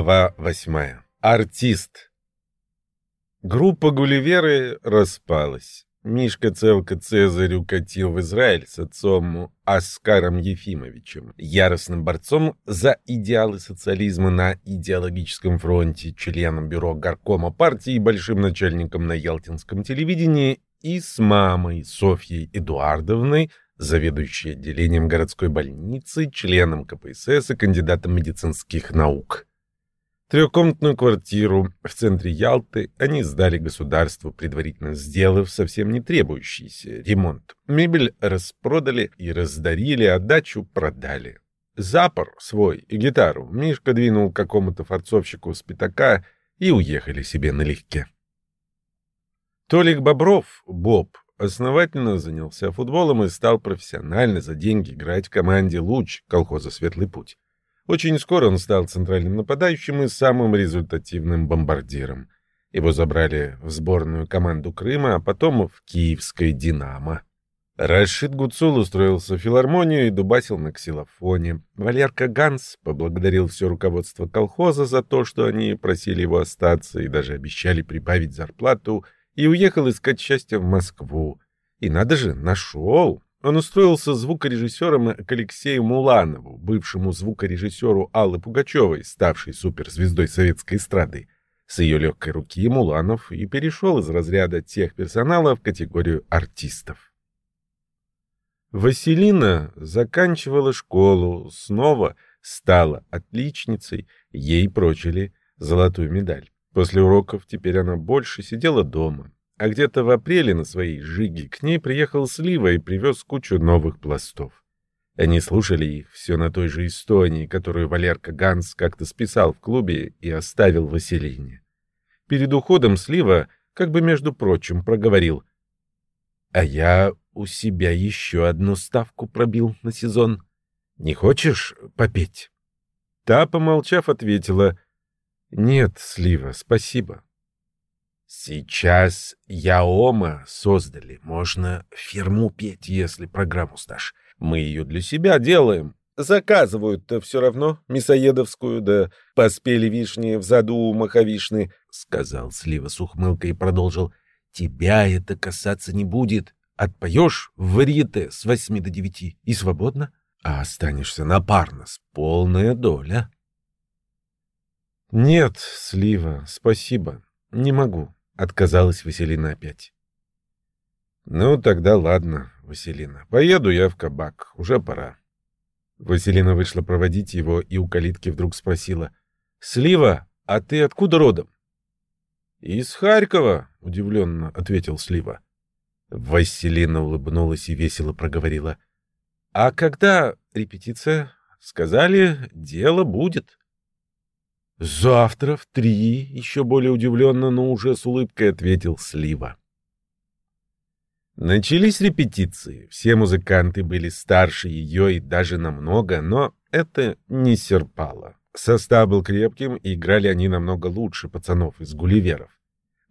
Глава восьмая. Артист. Группа Гулливеры распалась. Мишка Целка Цезарь укатил в Израиль с отцом Оскаром Ефимовичем, яростным борцом за идеалы социализма на идеологическом фронте, членом бюро горкома партии и большим начальником на Ялтинском телевидении, и с мамой Софьей Эдуардовной, заведующей отделением городской больницы, членом КПСС и кандидатом медицинских наук. Трехкомнатную квартиру в центре Ялты они сдали государству, предварительно сделав совсем не требующийся ремонт. Мебель распродали и раздарили, а дачу продали. Запор свой и гитару Мишка двинул какому-то форцовщику с пятака и уехали себе налегке. Толик Бобров, Боб, основательно занялся футболом и стал профессионально за деньги играть в команде «Луч» колхоза «Светлый путь». Очень скоро он стал центральным нападающим и самым результативным бомбардиром. Его забрали в сборную команду Крыма, а потом в киевское «Динамо». Рашид Гуцул устроился в филармонию и дубасил на ксилофоне. Валерка Ганс поблагодарил все руководство колхоза за то, что они просили его остаться и даже обещали прибавить зарплату, и уехал искать счастье в Москву. И надо же, нашел. Он устроился звукорежиссером к Алексею Муланову, бывшему звукорежиссеру Аллы Пугачевой, ставшей суперзвездой советской эстрады. С ее легкой руки Муланов и перешел из разряда тех персонала в категорию артистов. Василина заканчивала школу, снова стала отличницей, ей прочили золотую медаль. После уроков теперь она больше сидела дома, а где-то в апреле на своей жиге к ней приехал Слива и привез кучу новых пластов. Они слушали их все на той же Эстонии, которую Валерка Ганс как-то списал в клубе и оставил Василине. Перед уходом Слива, как бы между прочим, проговорил. «А я у себя еще одну ставку пробил на сезон. Не хочешь попеть?» Та, помолчав, ответила. «Нет, Слива, спасибо». Сейчас Яома создали. Можно фирму петь, если программу сдашь. Мы ее для себя делаем. Заказывают-то все равно мясоедовскую, да поспели вишни в заду маховишны, — сказал Слива с ухмылкой и продолжил. Тебя это касаться не будет. Отпоешь в варьете с восьми до девяти и свободно, а останешься на парнос. Полная доля. Нет, Слива, спасибо. Не могу. Отказалась Василина опять. Ну, тогда ладно, Василина. Поеду я в кабак. Уже пора. Василина вышла проводить его и у калитки вдруг спросила. «Слива, а ты откуда родом?» «Из Харькова», — удивленно ответил Слива. Василина улыбнулась и весело проговорила. «А когда репетиция?» «Сказали, дело будет». «Завтра в три», — еще более удивленно, но уже с улыбкой ответил Слива. Начались репетиции. Все музыканты были старше ее и даже намного, но это не серпало. Состав был крепким, и играли они намного лучше пацанов из гулливеров.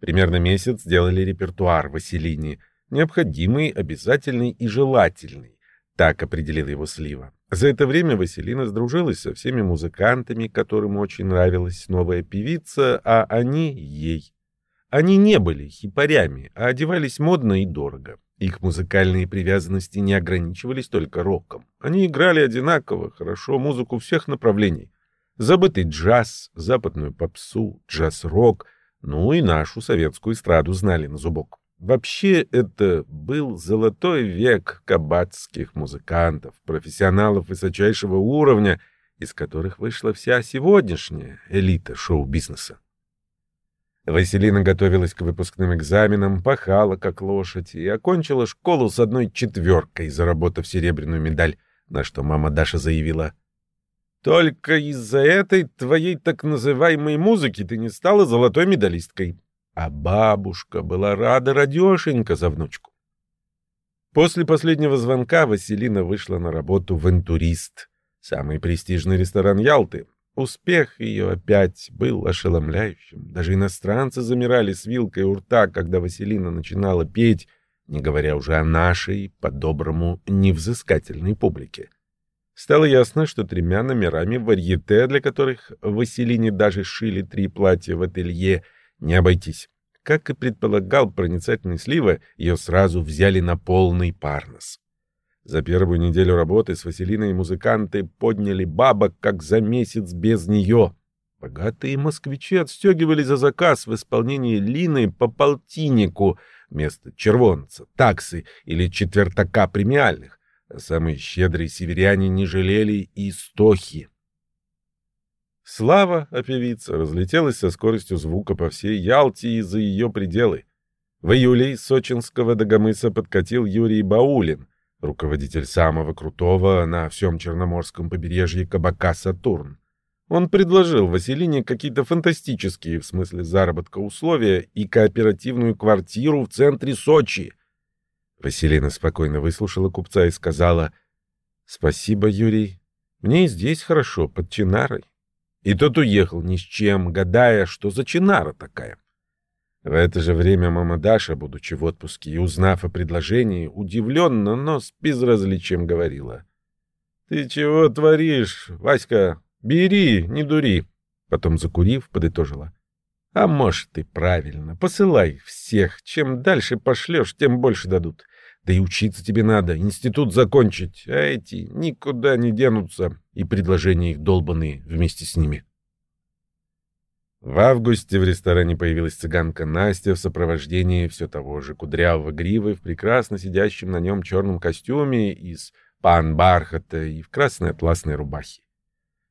Примерно месяц сделали репертуар Василине, необходимый, обязательный и желательный. Так определил его Слива. За это время Василина сдружилась со всеми музыкантами, которым очень нравилась новая певица, а они ей. Они не были хипарями, а одевались модно и дорого. Их музыкальные привязанности не ограничивались только роком. Они играли одинаково, хорошо музыку всех направлений. Забытый джаз, западную попсу, джаз-рок, ну и нашу советскую эстраду знали на зубок. Вообще это был золотой век кабацких музыкантов, профессионалов высочайшего уровня, из которых вышла вся сегодняшняя элита шоу-бизнеса. Василина готовилась к выпускным экзаменам, пахала как лошадь и окончила школу с одной четверкой, заработав серебряную медаль, на что мама Даша заявила. «Только из-за этой твоей так называемой музыки ты не стала золотой медалисткой. А бабушка была рада радешенька за внучку. После последнего звонка Василина вышла на работу в «Интурист», самый престижный ресторан Ялты. Успех ее опять был ошеломляющим. Даже иностранцы замирали с вилкой у рта, когда Василина начинала петь, не говоря уже о нашей, по-доброму, невзыскательной публике. Стало ясно, что тремя номерами варьете, для которых Василине даже шили три платья в ателье, не обойтись. Как и предполагал проницательный Слива, ее сразу взяли на полный парнос. За первую неделю работы с Василиной музыканты подняли бабок, как за месяц без нее. Богатые москвичи отстегивали за заказ в исполнении Лины по полтиннику вместо червонца, таксы или четвертака премиальных, а самые щедрые северяне не жалели и стохи. Слава о певице разлетелась со скоростью звука по всей Ялте и за ее пределы. В июле из Сочинского Дагомыса подкатил Юрий Баулин, руководитель самого крутого на всем Черноморском побережье кабака «Сатурн». Он предложил Василине какие-то фантастические, в смысле заработка, условия и кооперативную квартиру в центре Сочи. Василина спокойно выслушала купца и сказала «Спасибо, Юрий, мне и здесь хорошо, под Чинарой». И тот уехал ни с чем, гадая, что за чинара такая. В это же время мама Даша, будучи в отпуске и узнав о предложении, удивленно, но с безразличием говорила. «Ты чего творишь, Васька? Бери, не дури!» Потом, закурив, подытожила. «А может, и правильно. Посылай всех. Чем дальше пошлешь, тем больше дадут. Да и учиться тебе надо, институт закончить, а эти никуда не денутся, и предложения их долбанные вместе с ними. В августе в ресторане появилась цыганка Настя в сопровождении все того же кудрявого гривы в прекрасно сидящем на нем черном костюме из пан-бархата и в красной атласной рубахе.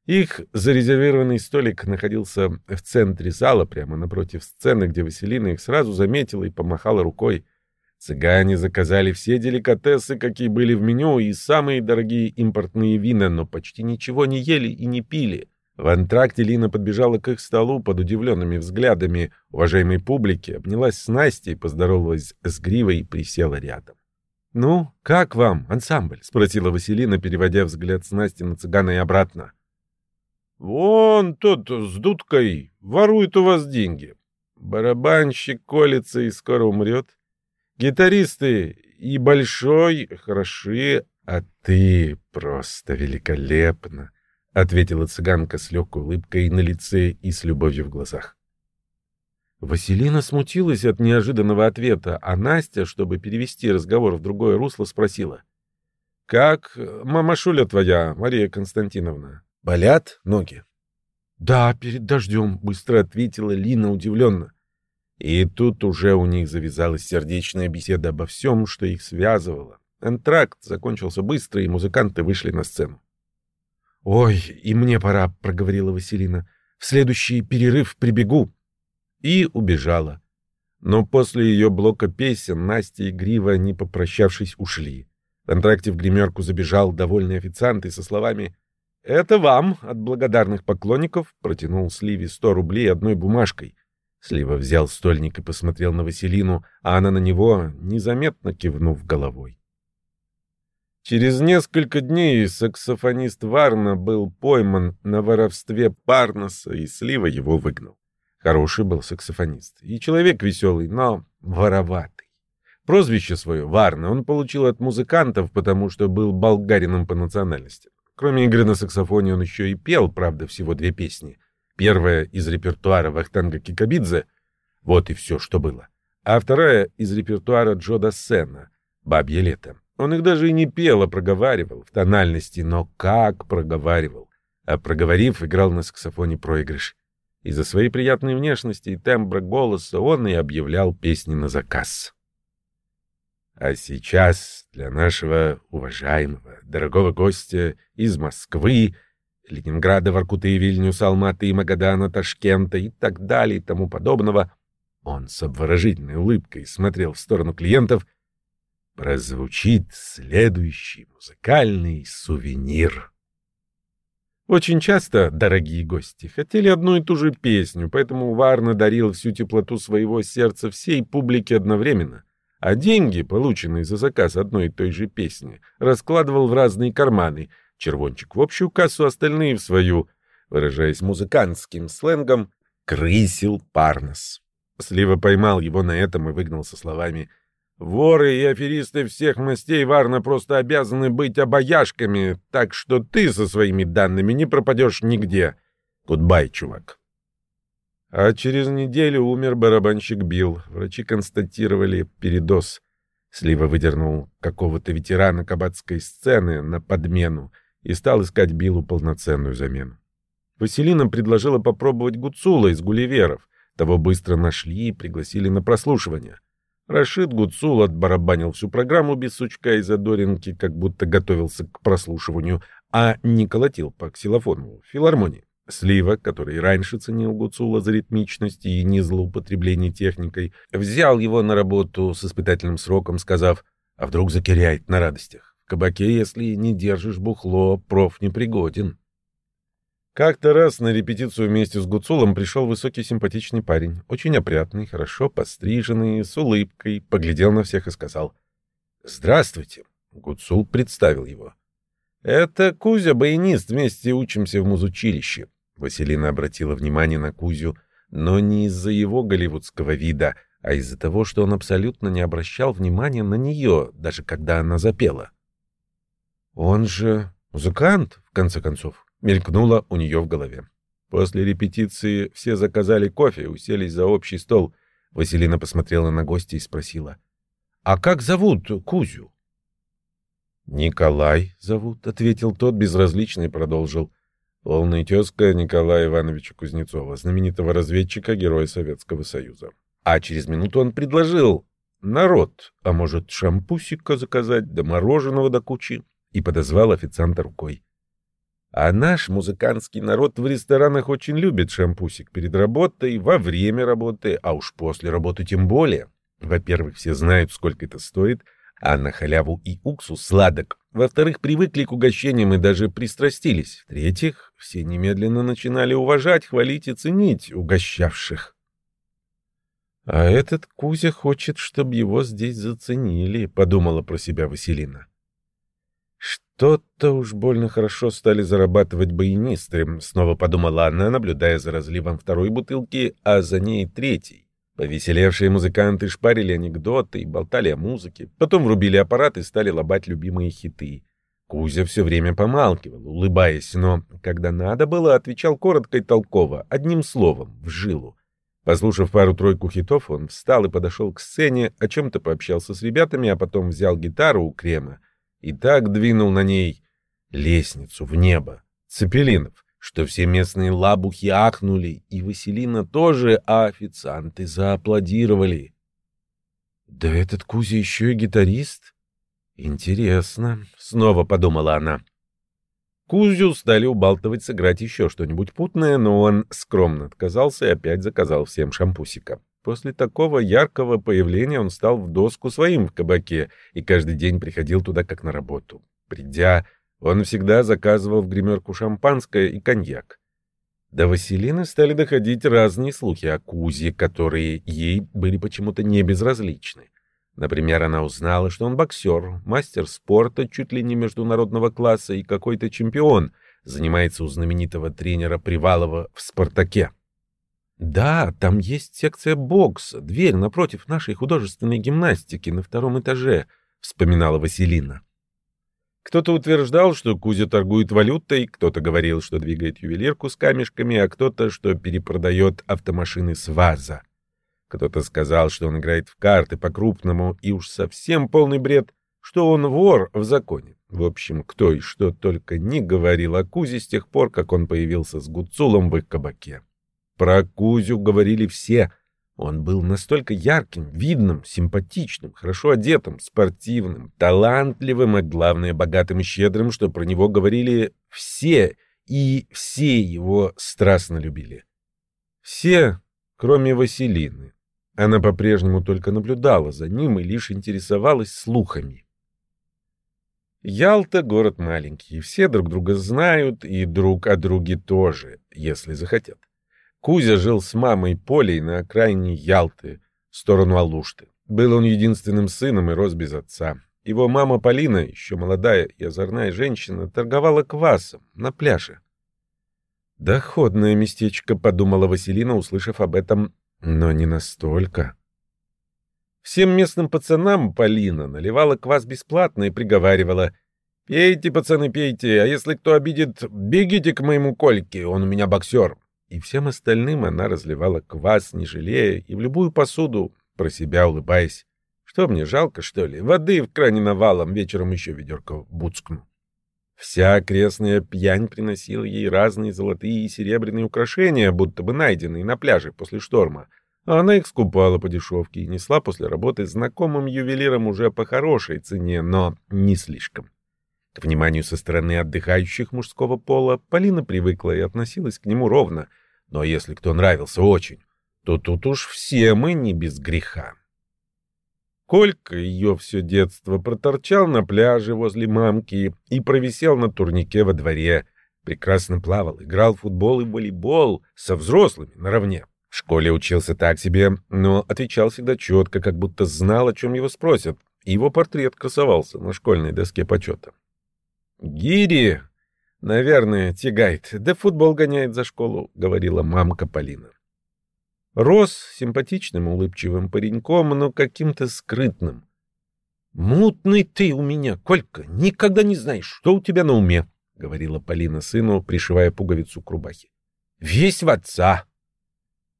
Их зарезервированный столик находился в центре зала, прямо напротив сцены, где Василина их сразу заметила и помахала рукой — Цыгане заказали все деликатесы, какие были в меню, и самые дорогие импортные вина, но почти ничего не ели и не пили. В антракте Лина подбежала к их столу под удивленными взглядами уважаемой публики, обнялась с Настей, поздоровалась с Гривой и присела рядом. «Ну, как вам, ансамбль?» — спросила Василина, переводя взгляд с Насти на цыгана и обратно. «Вон тот с дудкой ворует у вас деньги. Барабанщик колется и скоро умрет. Гитаристы и большой хороши, а ты просто великолепна, — ответила цыганка с легкой улыбкой на лице и с любовью в глазах. Василина смутилась от неожиданного ответа, а Настя, чтобы перевести разговор в другое русло, спросила. — Как мамашуля твоя, Мария Константиновна? Болят ноги? — Да, перед дождем, — быстро ответила Лина удивленно. И тут уже у них завязалась сердечная беседа обо всем, что их связывало. Антракт закончился быстро, и музыканты вышли на сцену. «Ой, и мне пора», — проговорила Василина. «В следующий перерыв прибегу». И убежала. Но после ее блока песен Настя и Грива, не попрощавшись, ушли. В антракте в гримерку забежал довольный официант и со словами «Это вам от благодарных поклонников» протянул Сливе сто рублей одной бумажкой. Слива взял стольник и посмотрел на Василину, а она на него, незаметно кивнув головой. Через несколько дней саксофонист Варна был пойман на воровстве Парноса, и Слива его выгнал. Хороший был саксофонист и человек веселый, но вороватый. Прозвище свое Варна он получил от музыкантов, потому что был болгарином по национальности. Кроме игры на саксофоне он еще и пел, правда, всего две песни — Первая из репертуара Вахтанга Кикабидзе «Вот и все, что было». А вторая из репертуара Джо Дассена «Бабье лето». Он их даже и не пел, а проговаривал в тональности, но как проговаривал. А проговорив, играл на саксофоне проигрыш. Из-за своей приятной внешности и тембра голоса он и объявлял песни на заказ. А сейчас для нашего уважаемого, дорогого гостя из Москвы Ленинграда, Воркуты, Вильнюса, Алматы, Магадана, Ташкента и так далее и тому подобного, он с обворожительной улыбкой смотрел в сторону клиентов, прозвучит следующий музыкальный сувенир. Очень часто дорогие гости хотели одну и ту же песню, поэтому Варна дарил всю теплоту своего сердца всей публике одновременно, а деньги, полученные за заказ одной и той же песни, раскладывал в разные карманы — червончик в общую кассу, остальные в свою, выражаясь музыкантским сленгом, крысил парнос. Слива поймал его на этом и выгнал со словами Воры и аферисты всех мастей Варна просто обязаны быть обаяшками, так что ты со своими данными не пропадешь нигде. Goodbye, чувак. А через неделю умер барабанщик Билл. Врачи констатировали передоз. Слива выдернул какого-то ветерана кабацкой сцены на подмену и стал искать Биллу полноценную замену. Василина предложила попробовать Гуцула из Гулливеров. Того быстро нашли и пригласили на прослушивание. Рашид Гуцул отбарабанил всю программу без сучка и задоринки, как будто готовился к прослушиванию, а не колотил по ксилофону филармонии. Слива, который раньше ценил Гуцула за ритмичность и не злоупотребление техникой, взял его на работу с испытательным сроком, сказав, а вдруг закиряет на радостях. Кабаке, если не держишь бухло, проф непригоден. Как-то раз на репетицию вместе с Гуцулом пришел высокий симпатичный парень, очень опрятный, хорошо постриженный, с улыбкой, поглядел на всех и сказал «Здравствуйте». Гуцул представил его. «Это Кузя, баянист, вместе учимся в музучилище». Василина обратила внимание на Кузю, но не из-за его голливудского вида, а из-за того, что он абсолютно не обращал внимания на нее, даже когда она запела. «Он же музыкант, в конце концов», мелькнуло у нее в голове. После репетиции все заказали кофе уселись за общий стол. Василина посмотрела на гостя и спросила. «А как зовут Кузю?» «Николай зовут», — ответил тот безразлично и продолжил. «Полный тезка Николая Ивановича Кузнецова, знаменитого разведчика, героя Советского Союза». А через минуту он предложил народ, а может шампусика заказать, да мороженого до кучи, и подозвал официанта рукой. А наш музыкантский народ в ресторанах очень любит шампусик перед работой, во время работы, а уж после работы тем более. Во-первых, все знают, сколько это стоит, а на халяву и уксус сладок. Во-вторых, привыкли к угощениям и даже пристрастились. В-третьих, все немедленно начинали уважать, хвалить и ценить угощавших. «А этот Кузя хочет, чтобы его здесь заценили», — подумала про себя Василина. «Что-то уж больно хорошо стали зарабатывать баянисты», — снова подумала она, наблюдая за разливом второй бутылки, а за ней третьей. Повеселевшие музыканты шпарили анекдоты и болтали о музыке, потом врубили аппарат и стали лобать любимые хиты. Кузя все время помалкивал, улыбаясь, но, когда надо было, отвечал коротко и толково, одним словом, в жилу. Послушав пару-тройку хитов, он встал и подошел к сцене, о чем-то пообщался с ребятами, а потом взял гитару у Крема и так двинул на ней лестницу в небо цепелинов, что все местные лабухи ахнули, и Василина тоже, а официанты зааплодировали. «Да этот Кузя еще и гитарист? Интересно», — снова подумала она. Кузю стали убалтывать сыграть еще что-нибудь путное, но он скромно отказался и опять заказал всем шампусика. После такого яркого появления он стал в доску своим в кабаке и каждый день приходил туда как на работу. Придя, он всегда заказывал в гримерку шампанское и коньяк. До Василины стали доходить разные слухи о Кузе, которые ей были почему-то не безразличны. Например, она узнала, что он боксер, мастер спорта чуть ли не международного класса и какой-то чемпион, занимается у знаменитого тренера Привалова в «Спартаке». Да, там есть секция бокса, дверь напротив нашей художественной гимнастики на втором этаже, вспоминала Василина. Кто-то утверждал, что Кузя торгует валютой, кто-то говорил, что двигает ювелирку с камешками, а кто-то, что перепродает автомашины с ВАЗа. Кто-то сказал, что он играет в карты по-крупному, и уж совсем полный бред, что он вор в законе. В общем, кто и что только не говорил о Кузе с тех пор, как он появился с Гуцулом в их кабаке. Про Кузю говорили все. Он был настолько ярким, видным, симпатичным, хорошо одетым, спортивным, талантливым и, главное, богатым и щедрым, что про него говорили все, и все его страстно любили. Все, кроме Василины. Она по-прежнему только наблюдала за ним и лишь интересовалась слухами. Ялта — город маленький, все друг друга знают, и друг о друге тоже, если захотят. Кузя жил с мамой Полей на окраине Ялты, в сторону Алушты. Был он единственным сыном и рос без отца. Его мама Полина, еще молодая и озорная женщина, торговала квасом на пляже. «Доходное местечко», — подумала Василина, услышав об этом, но не настолько. Всем местным пацанам Полина наливала квас бесплатно и приговаривала «Пейте, пацаны, пейте, а если кто обидит, бегите к моему Кольке, он у меня боксер». И всем остальным она разливала квас, не жалея, и в любую посуду, про себя улыбаясь. Что мне, жалко, что ли? Воды в кране навалом, вечером еще ведерко буцкну. Вся окрестная пьянь приносила ей разные золотые и серебряные украшения, будто бы найденные на пляже после шторма, а она их скупала по дешевке и несла после работы знакомым ювелирам уже по хорошей цене, но не слишком. К вниманию со стороны отдыхающих мужского пола Полина привыкла и относилась к нему ровно, но если кто нравился очень, то тут уж все мы не без греха. Колька ее все детство проторчал на пляже возле мамки и провисел на турнике во дворе. Прекрасно плавал, играл в футбол и волейбол со взрослыми наравне. В школе учился так себе, но отвечал всегда четко, как будто знал, о чем его спросят. Его портрет красовался на школьной доске почета. «Гири, наверное, тягает, да футбол гоняет за школу», — говорила мамка Полина. Рос симпатичным, улыбчивым пареньком, но каким-то скрытным. «Мутный ты у меня, Колька, никогда не знаешь, что у тебя на уме», — говорила Полина сыну, пришивая пуговицу к рубахе. «Весь в отца».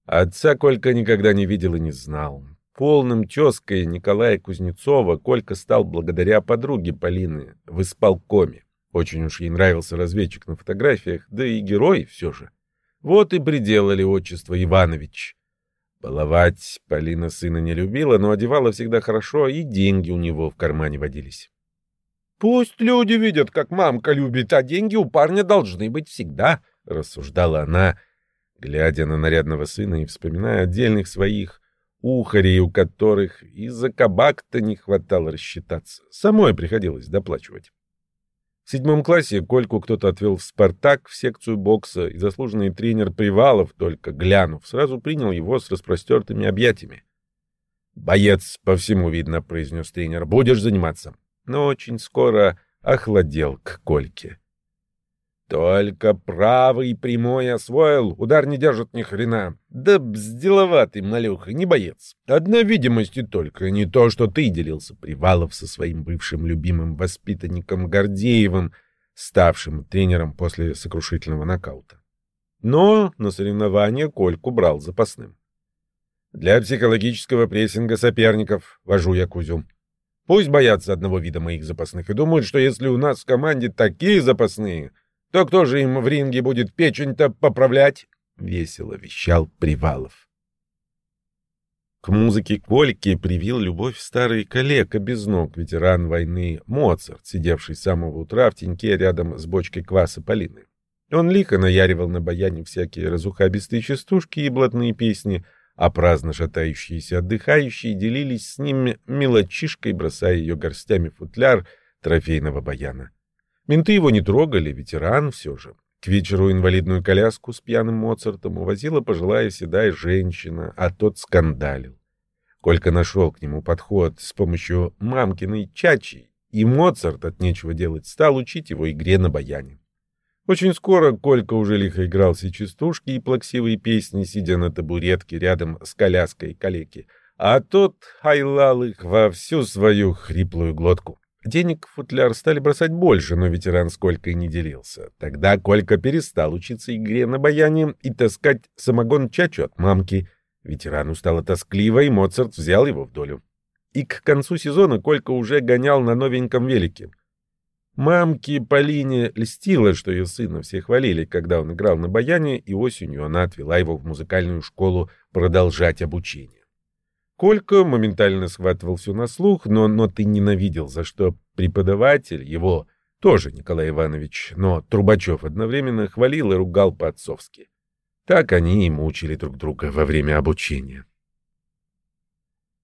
Отца Колька никогда не видел и не знал. Полным тезкой Николая Кузнецова Колька стал благодаря подруге Полины в исполкоме. Очень уж ей нравился разведчик на фотографиях, да и герой все же. Вот и приделали отчество Иванович. Баловать Полина сына не любила, но одевала всегда хорошо, и деньги у него в кармане водились. «Пусть люди видят, как мамка любит, а деньги у парня должны быть всегда», — рассуждала она, глядя на нарядного сына и вспоминая отдельных своих ухарей, у которых из-за кабак-то не хватало рассчитаться. Самой приходилось доплачивать. В седьмом классе Кольку кто-то отвел в «Спартак» в секцию бокса, и заслуженный тренер Привалов, только глянув, сразу принял его с распростертыми объятиями. «Боец, по всему видно», — произнес тренер, — «будешь заниматься». Но очень скоро охладел к Кольке. Только правый прямой освоил, удар не держит ни хрена. Да бздиловатый малюха, не боец. Одна видимости только, не то, что ты делился Привалов со своим бывшим любимым воспитанником Гордеевым, ставшим тренером после сокрушительного нокаута. Но на соревнования Кольку брал запасным. Для психологического прессинга соперников вожу я Кузю. Пусть боятся одного вида моих запасных и думают, что если у нас в команде такие запасные — то кто же им в ринге будет печень-то поправлять? — весело вещал Привалов. К музыке Кольки привил любовь старый коллега без ног, ветеран войны Моцарт, сидевший с самого утра в теньке рядом с бочкой кваса Полины. Он лихо наяривал на баяне всякие разухабистые частушки и блатные песни, а праздно шатающиеся отдыхающие делились с ним мелочишкой, бросая ее горстями футляр трофейного баяна. Менты его не трогали, ветеран все же. К вечеру инвалидную коляску с пьяным Моцартом увозила пожилая седая женщина, а тот скандалил. Колька нашел к нему подход с помощью мамкиной чачи, и Моцарт от нечего делать стал учить его игре на баяне. Очень скоро Колька уже лихо играл все частушки и плаксивые песни, сидя на табуретке рядом с коляской калеки, а тот хайлал их во всю свою хриплую глотку. Денег футляр стали бросать больше, но ветеран сколько и не делился. Тогда Колька перестал учиться игре на баяне и таскать самогон чачу от мамки. Ветерану стало тоскливо, и Моцарт взял его в долю. И к концу сезона Колька уже гонял на новеньком велике. Мамке Полине льстило, что ее сына все хвалили, когда он играл на баяне, и осенью она отвела его в музыкальную школу продолжать обучение. Колька моментально схватывал все на слух, но ноты ненавидел, за что преподаватель его, тоже Николай Иванович, но Трубачев одновременно хвалил и ругал по-отцовски. Так они и мучили друг друга во время обучения.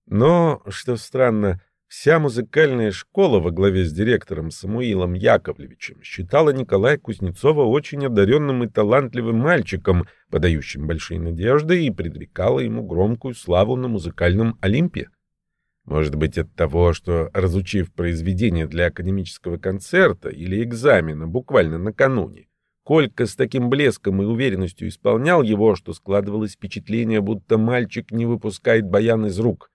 Но, что странно, Вся музыкальная школа во главе с директором Самуилом Яковлевичем считала Николая Кузнецова очень одаренным и талантливым мальчиком, подающим большие надежды, и предрекала ему громкую славу на музыкальном Олимпе. Может быть, от того, что, разучив произведение для академического концерта или экзамена буквально накануне, Колька с таким блеском и уверенностью исполнял его, что складывалось впечатление, будто мальчик не выпускает баян из рук —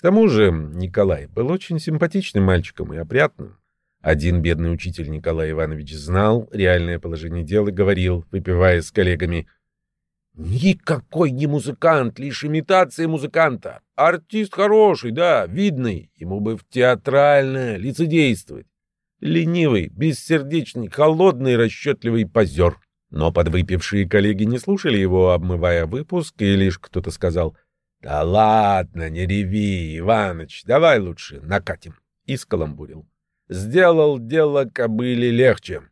К тому же Николай был очень симпатичным мальчиком и опрятным. Один бедный учитель Николай Иванович знал реальное положение дел и говорил, выпивая с коллегами, «Никакой не музыкант, лишь имитация музыканта. Артист хороший, да, видный, ему бы в театральное лицедействовать. Ленивый, бессердечный, холодный, расчетливый позер». Но подвыпившие коллеги не слушали его, обмывая выпуск, и лишь кто-то сказал «Да ладно, не реви, Иваныч, давай лучше накатим». И скаламбурил. «Сделал дело кобыле легче».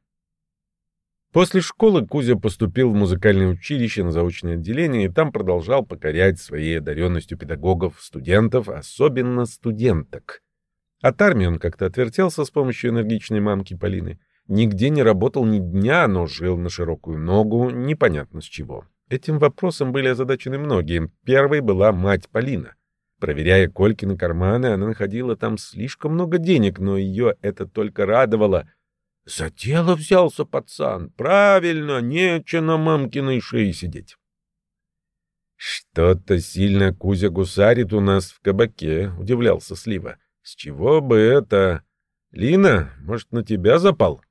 После школы Кузя поступил в музыкальное училище на заочное отделение и там продолжал покорять своей одаренностью педагогов, студентов, особенно студенток. От армии он как-то отвертелся с помощью энергичной мамки Полины. Нигде не работал ни дня, но жил на широкую ногу, непонятно с чего. Этим вопросом были озадачены многие. Первой была мать Полина. Проверяя Колькины карманы, она находила там слишком много денег, но ее это только радовало. За дело взялся пацан. Правильно, нече на мамкиной шее сидеть. Что-то сильно Кузя гусарит у нас в кабаке, удивлялся Слива. С чего бы это? Лина, может, на тебя запал?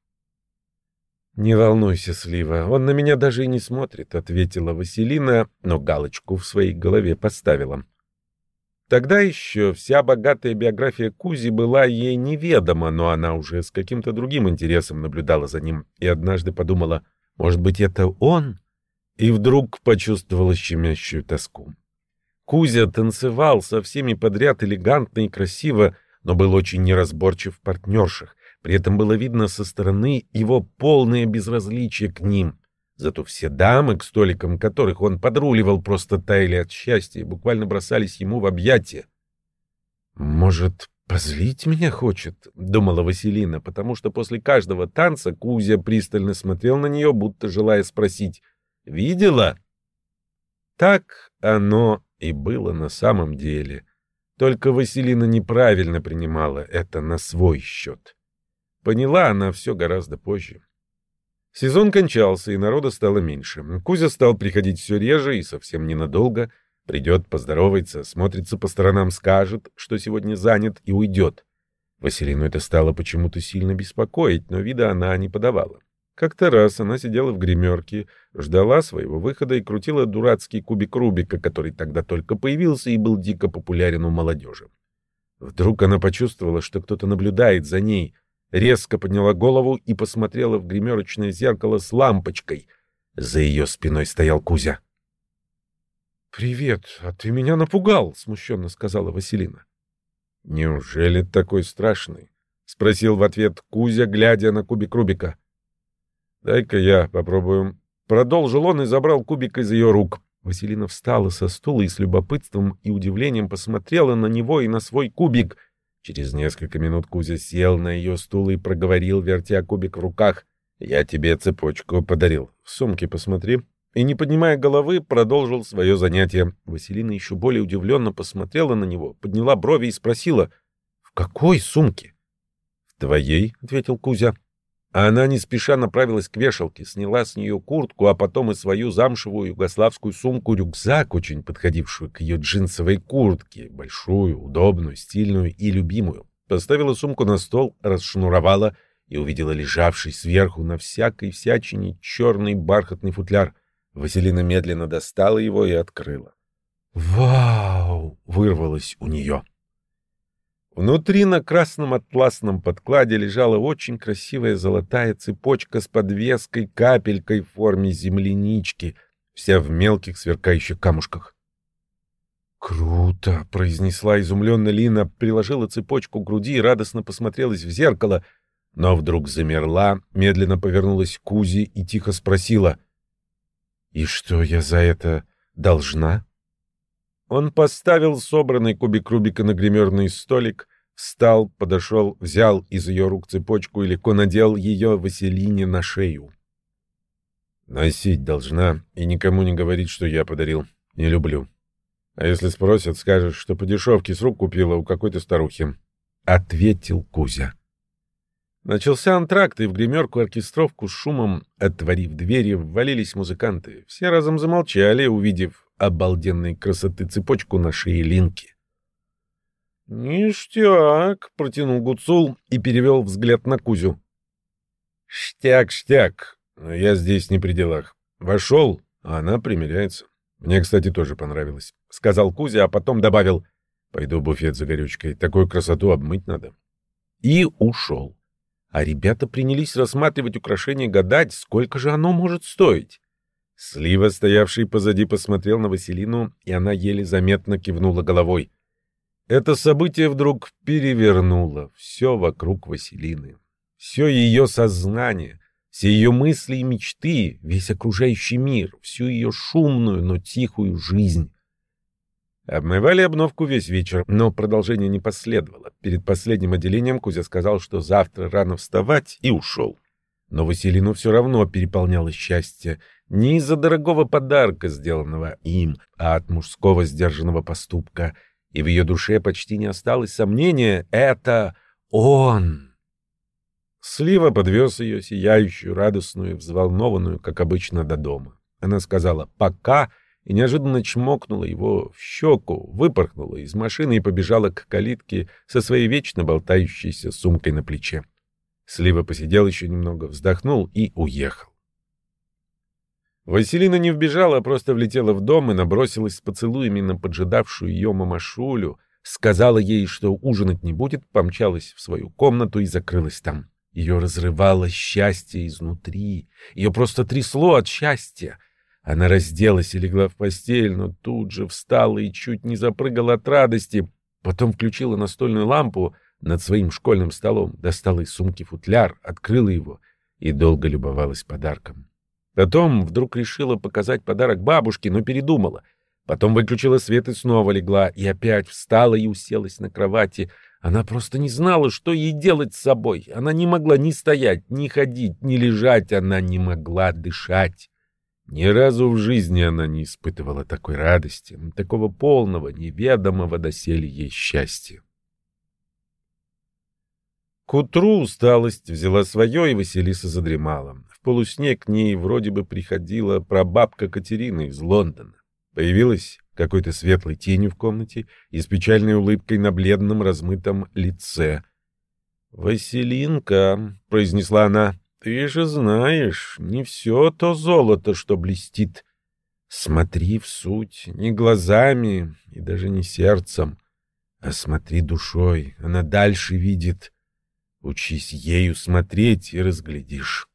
«Не волнуйся, Слива, он на меня даже и не смотрит», — ответила Василина, но галочку в своей голове поставила. Тогда еще вся богатая биография Кузи была ей неведома, но она уже с каким-то другим интересом наблюдала за ним и однажды подумала, может быть, это он? И вдруг почувствовала щемящую тоску. Кузя танцевал со всеми подряд элегантно и красиво, но был очень неразборчив в партнершах, при этом было видно со стороны его полное безразличие к ним. Зато все дамы, к столикам которых он подруливал, просто таяли от счастья и буквально бросались ему в объятия. «Может, позлить меня хочет?» — думала Василина, потому что после каждого танца Кузя пристально смотрел на нее, будто желая спросить «Видела?» Так оно и было на самом деле. Только Василина неправильно принимала это на свой счет. Поняла она все гораздо позже. Сезон кончался, и народа стало меньше. Кузя стал приходить все реже и совсем ненадолго. Придет, поздоровается, смотрится по сторонам, скажет, что сегодня занят, и уйдет. Василину это стало почему-то сильно беспокоить, но вида она не подавала. Как-то раз она сидела в гримерке, ждала своего выхода и крутила дурацкий кубик Рубика, который тогда только появился и был дико популярен у молодежи. Вдруг она почувствовала, что кто-то наблюдает за ней — резко подняла голову и посмотрела в гримерочное зеркало с лампочкой. За ее спиной стоял Кузя. «Привет, а ты меня напугал», — смущенно сказала Василина. «Неужели такой страшный?» — спросил в ответ Кузя, глядя на кубик Рубика. «Дай-ка я попробую». Продолжил он и забрал кубик из ее рук. Василина встала со стула и с любопытством и удивлением посмотрела на него и на свой кубик — Через несколько минут Кузя сел на ее стул и проговорил, вертя кубик в руках. «Я тебе цепочку подарил. В сумке посмотри». И, не поднимая головы, продолжил свое занятие. Василина еще более удивленно посмотрела на него, подняла брови и спросила, «В какой сумке?» «В твоей», — ответил Кузя. А она не спеша направилась к вешалке, сняла с нее куртку, а потом и свою замшевую югославскую сумку-рюкзак, очень подходившую к ее джинсовой куртке, большую, удобную, стильную и любимую. Поставила сумку на стол, расшнуровала и увидела лежавший сверху на всякой всячине черный бархатный футляр. Василина медленно достала его и открыла. «Вау!» — вырвалось у нее. Внутри на красном атласном подкладе лежала очень красивая золотая цепочка с подвеской капелькой в форме землянички, вся в мелких сверкающих камушках. «Круто!» — произнесла изумленно Лина, приложила цепочку к груди и радостно посмотрелась в зеркало, но вдруг замерла, медленно повернулась к Кузе и тихо спросила. «И что я за это должна?» Он поставил собранный кубик Рубика на гримерный столик, встал, подошел, взял из ее рук цепочку и легко надел ее Василине на шею. «Носить должна и никому не говорить, что я подарил. Не люблю. А если спросят, скажешь, что по дешевке с рук купила у какой-то старухи», — ответил Кузя. Начался антракт, и в гримерку оркестровку с шумом, отворив двери, ввалились музыканты. Все разом замолчали, увидев обалденной красоты цепочку на шее Линки. «Ништяк», — протянул Гуцул и перевел взгляд на Кузю. «Штяк, штяк. Я здесь не при делах. Вошел, а она примеряется. Мне, кстати, тоже понравилось», — сказал Кузя, а потом добавил. «Пойду в буфет за горючкой. Такую красоту обмыть надо». И ушел. А ребята принялись рассматривать украшение, гадать, сколько же оно может стоить. Слива, стоявший позади, посмотрел на Василину, и она еле заметно кивнула головой. Это событие вдруг перевернуло все вокруг Василины. Все ее сознание, все ее мысли и мечты, весь окружающий мир, всю ее шумную, но тихую жизнь. Обмывали обновку весь вечер, но продолжение не последовало. Перед последним отделением Кузя сказал, что завтра рано вставать, и ушел. Но Василину все равно переполняло счастье не из-за дорогого подарка, сделанного им, а от мужского сдержанного поступка, и в ее душе почти не осталось сомнения — это он. Слива подвез ее, сияющую, радостную, взволнованную, как обычно, до дома. Она сказала «пока» и неожиданно чмокнула его в щеку, выпорхнула из машины и побежала к калитке со своей вечно болтающейся сумкой на плече. Слива посидел еще немного, вздохнул и уехал. Василина не вбежала, а просто влетела в дом и набросилась с поцелуями на поджидавшую ее мамашулю, сказала ей, что ужинать не будет, помчалась в свою комнату и закрылась там. Ее разрывало счастье изнутри, ее просто трясло от счастья. Она разделась и легла в постель, но тут же встала и чуть не запрыгала от радости. Потом включила настольную лампу — над своим школьным столом, достала из сумки футляр, открыла его и долго любовалась подарком. Потом вдруг решила показать подарок бабушке, но передумала. Потом выключила свет и снова легла, и опять встала и уселась на кровати. Она просто не знала, что ей делать с собой. Она не могла ни стоять, ни ходить, ни лежать, она не могла дышать. Ни разу в жизни она не испытывала такой радости, такого полного, неведомого доселе ей счастья. К утру усталость взяла свое, и Василиса задремала. В полусне к ней вроде бы приходила прабабка Катерина из Лондона. Появилась какой-то светлой тенью в комнате и с печальной улыбкой на бледном размытом лице. «Василинка», — произнесла она, — «ты же знаешь, не все то золото, что блестит. Смотри в суть, не глазами и даже не сердцем, а смотри душой, она дальше видит». Учись ею смотреть и разглядишь.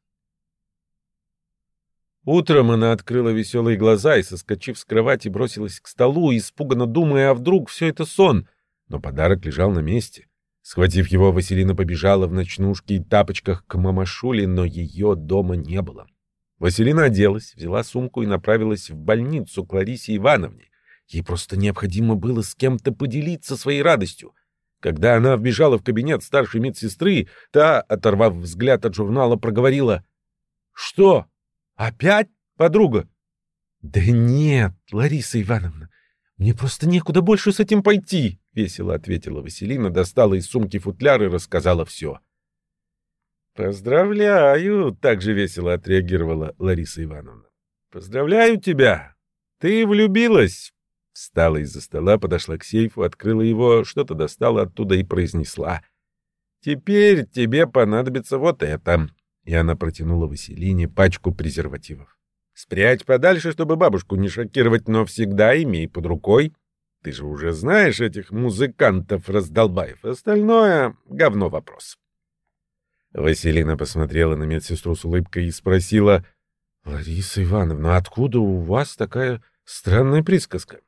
Утром она открыла веселые глаза и, соскочив с кровати, бросилась к столу, испуганно думая, а вдруг все это сон. Но подарок лежал на месте. Схватив его, Василина побежала в ночнушке и тапочках к мамашуле, но ее дома не было. Василина оделась, взяла сумку и направилась в больницу к Ларисе Ивановне. Ей просто необходимо было с кем-то поделиться своей радостью. Когда она вбежала в кабинет старшей медсестры, та, оторвав взгляд от журнала, проговорила. — Что? Опять, подруга? — Да нет, Лариса Ивановна, мне просто некуда больше с этим пойти, — весело ответила Василина, достала из сумки футляр и рассказала все. — Поздравляю, — так же весело отреагировала Лариса Ивановна. — Поздравляю тебя. Ты влюбилась. Встала из-за стола, подошла к сейфу, открыла его, что-то достала оттуда и произнесла. «Теперь тебе понадобится вот это». И она протянула Василине пачку презервативов. «Спрячь подальше, чтобы бабушку не шокировать, но всегда имей под рукой. Ты же уже знаешь этих музыкантов-раздолбаев. Остальное — говно вопрос». Василина посмотрела на медсестру с улыбкой и спросила, «Лариса Ивановна, откуда у вас такая странная присказка?»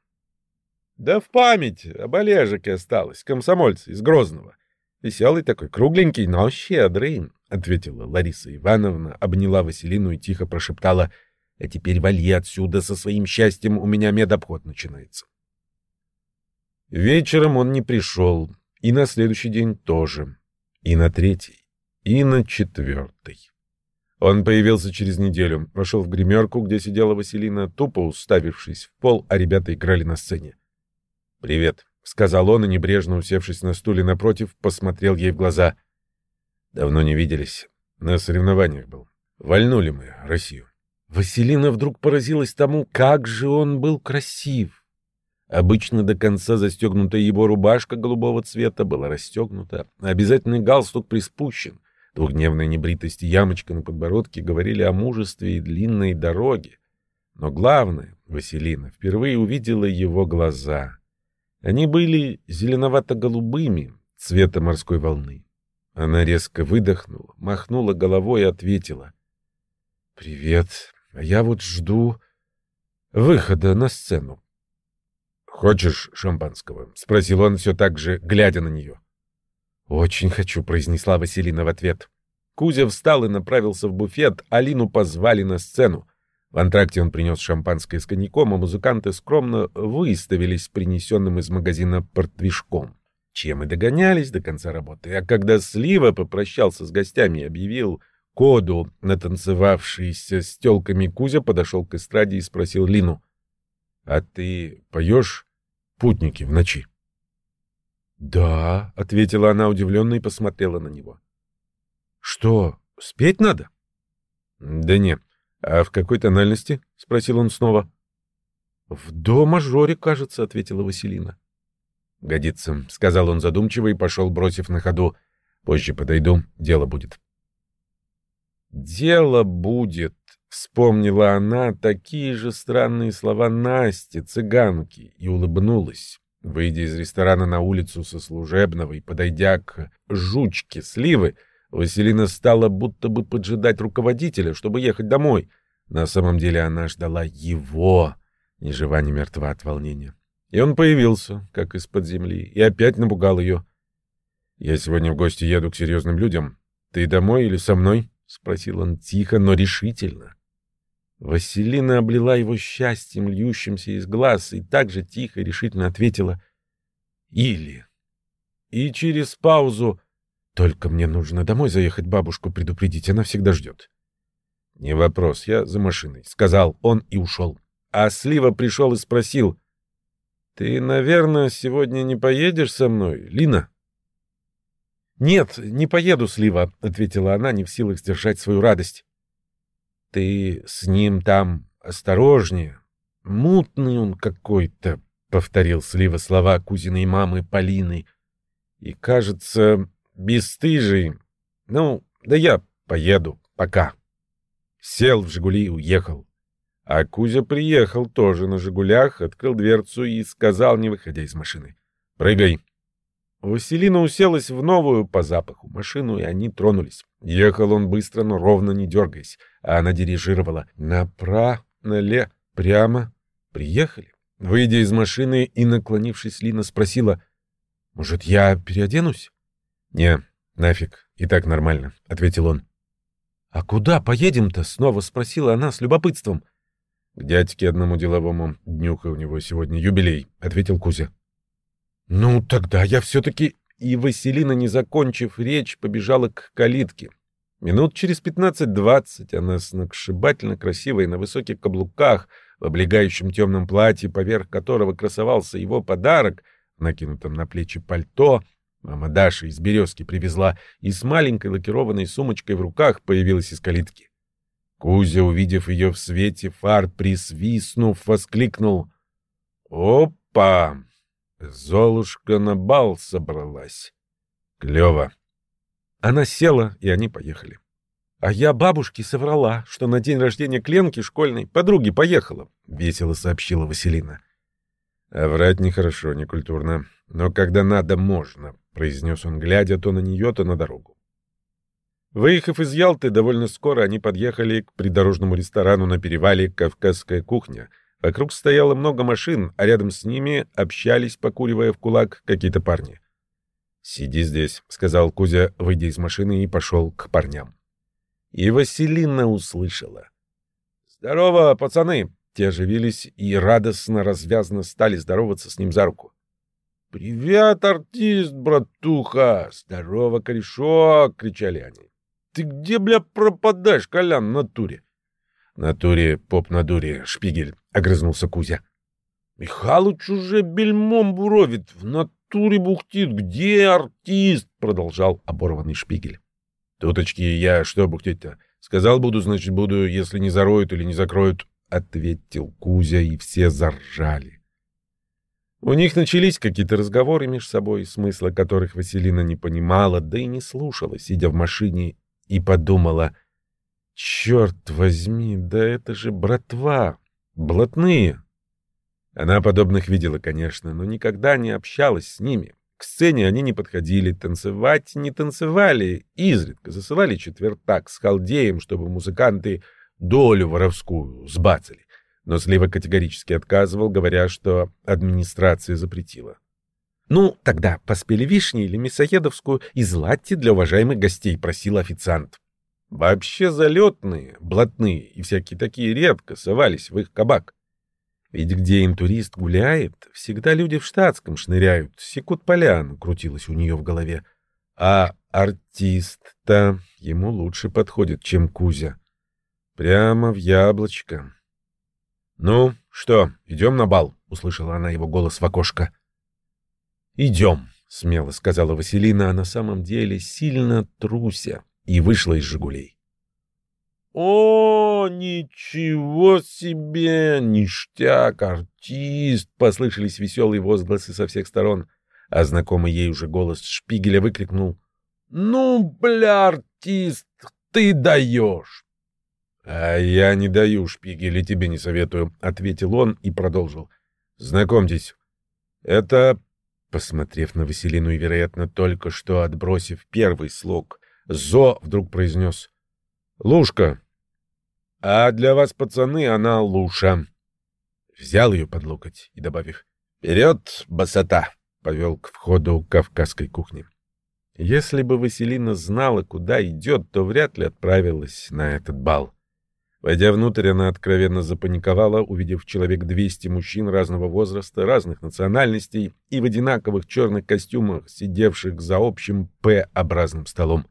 Да в память об Олежике осталось, комсомольце из Грозного. Веселый такой, кругленький, но щедрый, — ответила Лариса Ивановна, обняла Василину и тихо прошептала, — а теперь вали отсюда со своим счастьем, у меня медобход начинается. Вечером он не пришел, и на следующий день тоже, и на третий, и на четвертый. Он появился через неделю, вошел в гримерку, где сидела Василина, тупо уставившись в пол, а ребята играли на сцене. «Привет», — сказал он и, небрежно усевшись на стуле напротив, посмотрел ей в глаза. «Давно не виделись. На соревнованиях был. Вольнули мы Россию». Василина вдруг поразилась тому, как же он был красив. Обычно до конца застегнутая его рубашка голубого цвета была расстегнута, обязательный галстук приспущен. Двухдневная небритость и ямочка на подбородке говорили о мужестве и длинной дороге. Но главное, Василина впервые увидела его глаза. Они были зеленовато-голубыми, цвета морской волны. Она резко выдохнула, махнула головой и ответила. — Привет, а я вот жду выхода на сцену. — Хочешь шампанского? — спросил он все так же, глядя на нее. «Очень хочу», — произнесла Василина в ответ. Кузя встал и направился в буфет, Алину позвали на сцену. В антракте он принес шампанское с коньяком, а музыканты скромно выставились принесенным из магазина портвишком. Чем и догонялись до конца работы. А когда Слива попрощался с гостями и объявил коду, натанцевавшийся с телками Кузя подошел к эстраде и спросил Лину. — А ты поешь «Путники в ночи»? «Да», — ответила она удивленно и посмотрела на него. «Что, спеть надо?» «Да не. А в какой тональности?» — спросил он снова. «В до-мажоре, кажется», — ответила Василина. «Годится», — сказал он задумчиво и пошел, бросив на ходу. «Позже подойду, дело будет». «Дело будет», — вспомнила она такие же странные слова Насти, цыганки, и улыбнулась. Выйдя из ресторана на улицу со служебного и подойдя к жучке сливы, Василина стала будто бы поджидать руководителя, чтобы ехать домой. На самом деле она ждала его, ни жива, ни мертва от волнения. И он появился, как из-под земли, и опять напугал ее. — Я сегодня в гости еду к серьезным людям. Ты домой или со мной? — спросил он тихо, но решительно. Василина облила его счастьем, льющимся из глаз, и так же тихо и решительно ответила «Или». И через паузу «Только мне нужно домой заехать бабушку предупредить, она всегда ждет». «Не вопрос, я за машиной», — сказал он и ушел. А Слива пришел и спросил «Ты, наверное, сегодня не поедешь со мной, Лина?» «Нет, не поеду, Слива», — ответила она, не в силах сдержать свою радость. Ты с ним там осторожнее. Мутный он какой-то, — повторил Слива слова кузиной мамы Полины. И, кажется, бесстыжий. Ну, да я поеду, пока. Сел в «Жигули» и уехал. А Кузя приехал тоже на «Жигулях», открыл дверцу и сказал, не выходя из машины. «Прыгай». Василина уселась в новую по запаху машину, и они тронулись. Ехал он быстро, но ровно не дергаясь, а она дирижировала. Направо, нале, прямо. Приехали. Выйдя из машины и наклонившись, Лина спросила, «Может, я переоденусь?» «Не, нафиг, и так нормально», — ответил он. «А куда поедем-то?» — снова спросила она с любопытством. «К дядьке одному деловому. Днюха у него сегодня юбилей», — ответил Кузя. «Ну, тогда я все-таки...» И Василина, не закончив речь, побежала к калитке. Минут через пятнадцать-двадцать она сногсшибательно красивая на высоких каблуках, в облегающем темном платье, поверх которого красовался его подарок, накинутом на плечи пальто, мама Даша из «Березки» привезла, и с маленькой лакированной сумочкой в руках появилась из калитки. Кузя, увидев ее в свете фар, присвистнув, воскликнул «Опа!» Золушка на бал собралась. Клево. Она села, и они поехали. А я бабушке соврала, что на день рождения Кленки, школьной, подруги поехала, — весело сообщила Василина. — врать нехорошо, некультурно. Но когда надо, можно, — произнес он, глядя то на нее, то на дорогу. Выехав из Ялты, довольно скоро они подъехали к придорожному ресторану на перевале «Кавказская кухня», Вокруг стояло много машин, а рядом с ними общались, покуривая в кулак, какие-то парни. «Сиди здесь», — сказал Кузя, выйдя из машины и пошел к парням. И Василина услышала. «Здорово, пацаны!» Те оживились и радостно развязно стали здороваться с ним за руку. «Привет, артист, братуха! Здорово, корешок!» — кричали они. «Ты где, бля, пропадаешь, Колян, в натуре?» натуре поп на дуре, шпигель, — огрызнулся Кузя. — Михалыч уже бельмом буровит, в натуре бухтит. Где артист? — продолжал оборванный шпигель. — Туточки, я что бухтеть-то? Сказал буду, значит буду, если не зароют или не закроют, — ответил Кузя, и все заржали. У них начались какие-то разговоры между собой, смысла которых Василина не понимала, да и не слушала, сидя в машине, и подумала, «Черт возьми, да это же братва, блатные!» Она подобных видела, конечно, но никогда не общалась с ними. К сцене они не подходили, танцевать не танцевали, изредка засылали четвертак с халдеем, чтобы музыканты долю воровскую сбацали но Слива категорически отказывал, говоря, что администрация запретила. «Ну, тогда поспели вишни или мясоедовскую изладьте для уважаемых гостей», — просил официант. Вообще залетные, блатные и всякие такие редко совались в их кабак. Ведь где интурист гуляет, всегда люди в штатском шныряют, секут поляну, крутилось у нее в голове. А артист-то ему лучше подходит, чем Кузя. Прямо в яблочко. «Ну, что, идем на бал?» — услышала она его голос в окошко. «Идем», — смело сказала Василина, а на самом деле сильно труся, и вышла из «Жигулей». «О, ничего себе! Ништяк! Артист!» — послышались веселые возгласы со всех сторон, а знакомый ей уже голос Шпигеля выкрикнул. «Ну, бля, артист, ты даешь!» «А я не даю шпигели, тебе не советую», — ответил он и продолжил. «Знакомьтесь, это...» Посмотрев на Василину и, вероятно, только что отбросив первый слог, Зо вдруг произнес «Лушка». «А для вас, пацаны, она Луша». Взял ее под локоть и, добавив «Вперед, басота!» повел к входу кавказской кухни. Если бы Василина знала, куда идет, то вряд ли отправилась на этот бал. Войдя внутрь, она откровенно запаниковала, увидев человек 200 мужчин разного возраста, разных национальностей и в одинаковых черных костюмах, сидевших за общим П-образным столом.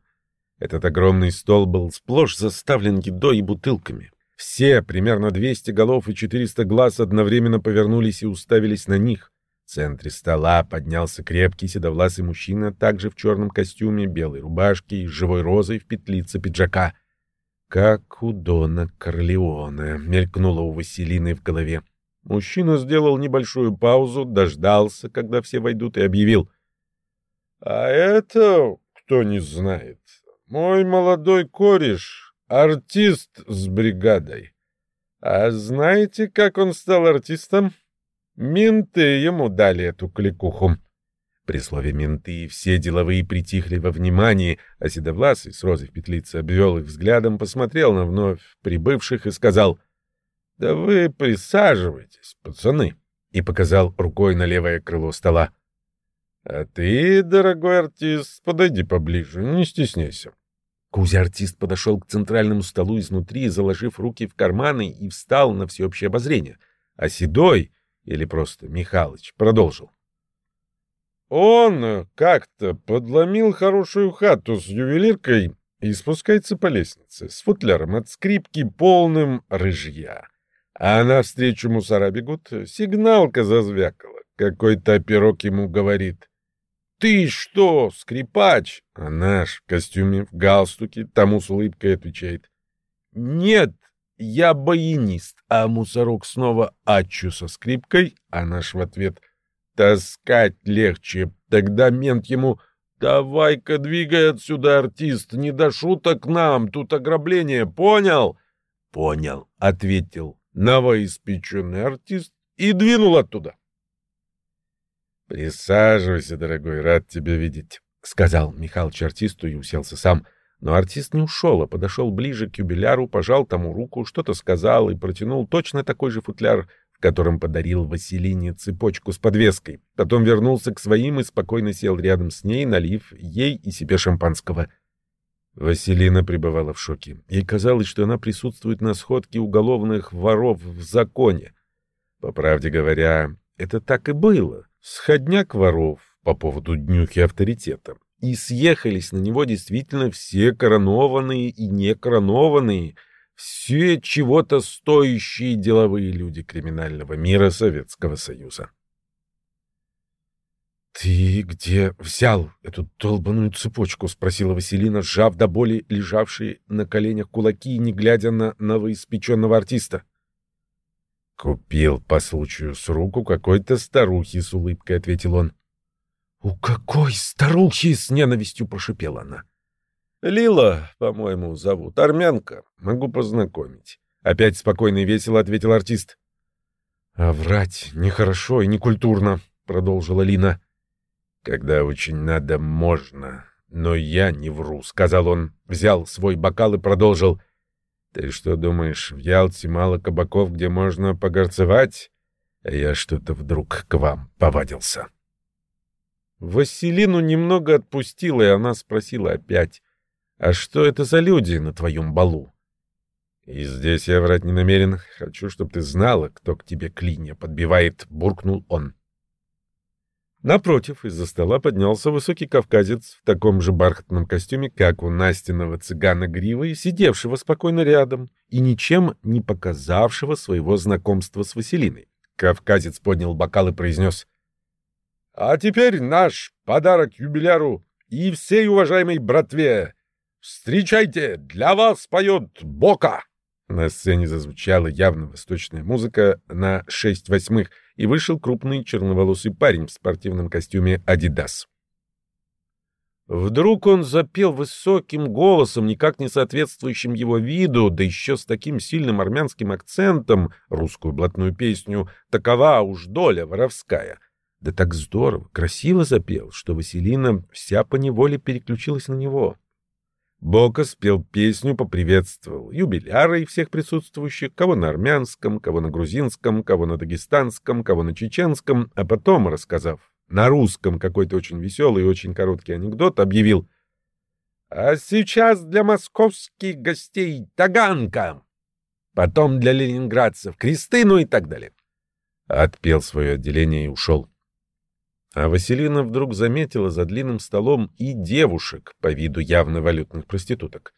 Этот огромный стол был сплошь заставлен едой и бутылками. Все, примерно 200 голов и 400 глаз, одновременно повернулись и уставились на них. В центре стола поднялся крепкий седовласый мужчина, также в черном костюме, белой рубашке и живой розой в петлице пиджака — как у Дона Корлеоне, мелькнуло у Василины в голове. Мужчина сделал небольшую паузу, дождался, когда все войдут, и объявил. — А это, кто не знает, мой молодой кореш, артист с бригадой. А знаете, как он стал артистом? Менты ему дали эту кликуху. При слове «менты» все деловые притихли во внимании, а Седовласый с розой в петлице обвел их взглядом, посмотрел на вновь прибывших и сказал «Да вы присаживайтесь, пацаны», и показал рукой на левое крыло стола. «А ты, дорогой артист, подойди поближе, не стесняйся». Кузя-артист подошел к центральному столу изнутри, заложив руки в карманы и встал на всеобщее обозрение. А Седой, или просто Михалыч, продолжил. Он как-то подломил хорошую хату с ювелиркой и спускается по лестнице с футляром от скрипки полным рыжья. А навстречу мусора бегут, сигналка зазвякала. Какой-то оперок ему говорит. «Ты что, скрипач?» А наш в костюме, в галстуке, тому с улыбкой отвечает. «Нет, я баянист». А мусорок снова «Ачу со скрипкой», а наш в ответ — Таскать легче. Тогда мент ему «Давай-ка двигай отсюда, артист, не до шуток нам, тут ограбление, понял?» «Понял», — ответил новоиспеченный артист и двинул оттуда. «Присаживайся, дорогой, рад тебя видеть», — сказал Михалыч артисту и уселся сам. Но артист не ушел, а подошел ближе к юбиляру, пожал тому руку, что-то сказал и протянул точно такой же футляр которым подарил Василине цепочку с подвеской. Потом вернулся к своим и спокойно сел рядом с ней, налив ей и себе шампанского. Василина пребывала в шоке. Ей казалось, что она присутствует на сходке уголовных воров в законе. По правде говоря, это так и было. Сходняк воров по поводу днюхи авторитета. И съехались на него действительно все коронованные и некоронованные — все чего-то стоящие деловые люди криминального мира Советского Союза. «Ты где взял эту долбаную цепочку?» — спросила Василина, сжав до боли лежавшие на коленях кулаки и не глядя на новоиспеченного артиста. «Купил по случаю с руку какой-то старухи», — с улыбкой ответил он. «У какой старухи?» — с ненавистью прошипела она. «Лила, по-моему, зовут. Армянка. Могу познакомить». Опять спокойно и весело ответил артист. «А врать нехорошо и некультурно», — продолжила Лина. «Когда очень надо, можно. Но я не вру», — сказал он. Взял свой бокал и продолжил. «Ты что думаешь, в Ялте мало кабаков, где можно погорцевать? А я что-то вдруг к вам повадился». Василину немного отпустила, и она спросила опять. «А что это за люди на твоем балу?» «И здесь я врать не намерен. Хочу, чтобы ты знала, кто к тебе клинья подбивает», — буркнул он. Напротив, из-за стола поднялся высокий кавказец в таком же бархатном костюме, как у Настиного цыгана Гривы, сидевшего спокойно рядом и ничем не показавшего своего знакомства с Василиной. Кавказец поднял бокал и произнес «А теперь наш подарок юбиляру и всей уважаемой братве. Встречайте, для вас поет Бока!» На сцене зазвучала явно восточная музыка на шесть восьмых, и вышел крупный черноволосый парень в спортивном костюме «Адидас». Вдруг он запел высоким голосом, никак не соответствующим его виду, да еще с таким сильным армянским акцентом, русскую блатную песню «Такова уж доля воровская». Да так здорово, красиво запел, что Василина вся поневоле переключилась на него. Бока спел песню, поприветствовал юбиляра и всех присутствующих, кого на армянском, кого на грузинском, кого на дагестанском, кого на чеченском, а потом, рассказав на русском какой-то очень веселый и очень короткий анекдот, объявил «А сейчас для московских гостей таганка, потом для ленинградцев кресты, ну и так далее». Отпел свое отделение и ушел. А Василина вдруг заметила за длинным столом и девушек, по виду явно валютных проституток.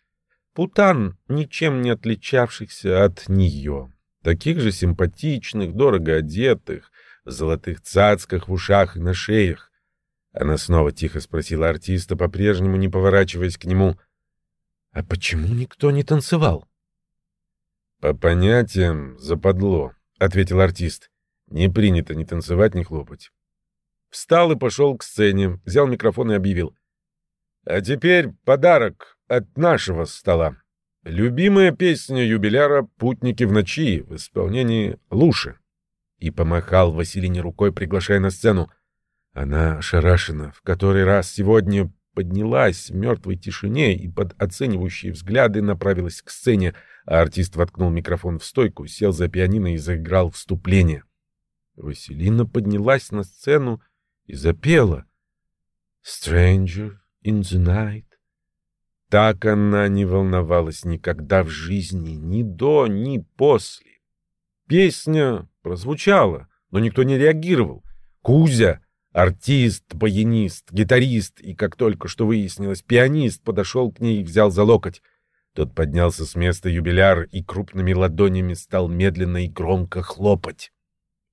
Путан, ничем не отличавшихся от нее. Таких же симпатичных, дорого одетых, в золотых цацках в ушах и на шеях. Она снова тихо спросила артиста, по-прежнему не поворачиваясь к нему. «А почему никто не танцевал?» «По понятиям западло», — ответил артист. «Не принято ни танцевать, ни хлопать. Встал и пошел к сцене, взял микрофон и объявил. «А теперь подарок от нашего стола. Любимая песня юбиляра «Путники в ночи» в исполнении Луши». И помахал Василине рукой, приглашая на сцену. Она ошарашена, в который раз сегодня поднялась в мертвой тишине и под оценивающие взгляды направилась к сцене, а артист воткнул микрофон в стойку, сел за пианино и заиграл вступление. Василина поднялась на сцену и запела «Stranger in the night». Так она не волновалась никогда в жизни, ни до, ни после. Песня прозвучала, но никто не реагировал. Кузя, артист, баянист, гитарист и, как только что выяснилось, пианист, подошел к ней и взял за локоть. Тот поднялся с места юбиляр и крупными ладонями стал медленно и громко хлопать.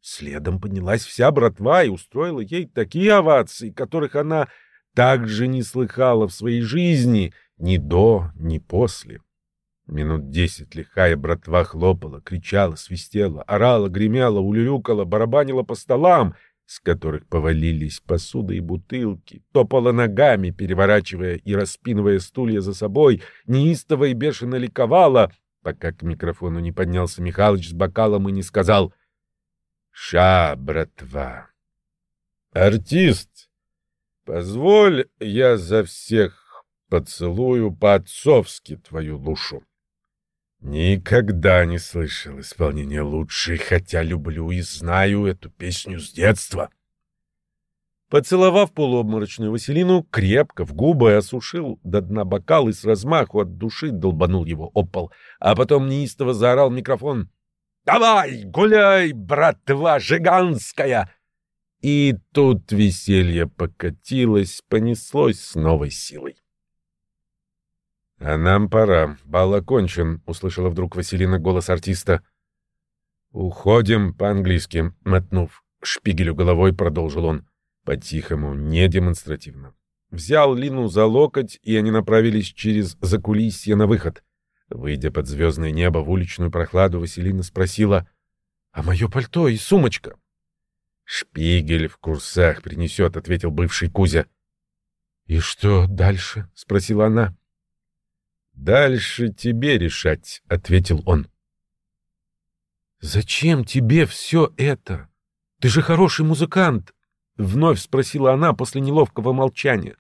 Следом поднялась вся братва и устроила ей такие овации, которых она также не слыхала в своей жизни ни до, ни после. Минут десять лихая братва хлопала, кричала, свистела, орала, гремела, улюлюкала, барабанила по столам, с которых повалились посуда и бутылки, топала ногами, переворачивая и распинывая стулья за собой, неистово и бешено ликовала, пока к микрофону не поднялся Михалыч с бокалом и не сказал — Ша, братва. Артист, позволь я за всех поцелую по-отцовски твою душу. Никогда не слышал исполнения лучшей, хотя люблю и знаю эту песню с детства. Поцеловав полуобморочную Василину, крепко в губы осушил до дна бокал и с размаху от души долбанул его об а потом неистово заорал микрофон — Давай, гуляй, братва жиганская!» И тут веселье покатилось, понеслось с новой силой. «А нам пора. Бал окончен», — услышала вдруг Василина голос артиста. «Уходим по-английски», — мотнув шпигелю головой, продолжил он. По-тихому, не демонстративно. Взял Лину за локоть, и они направились через закулисье на выход. Выйдя под звездное небо в уличную прохладу, Василина спросила, А мое пальто и сумочка? Шпигель в курсах принесет, ответил бывший Кузя. И что дальше? спросила она. Дальше тебе решать, ответил он. Зачем тебе все это? Ты же хороший музыкант, вновь спросила она после неловкого молчания.